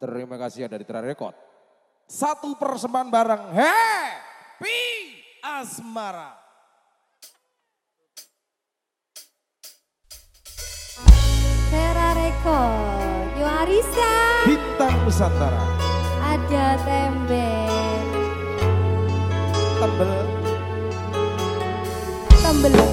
Terima kasih ya dari Tera Record. Satu persembahan bareng Happy Asmara. Tera Record, Yo Arisa, Bintang Nusantara. ada tembe, Tembel. tembel.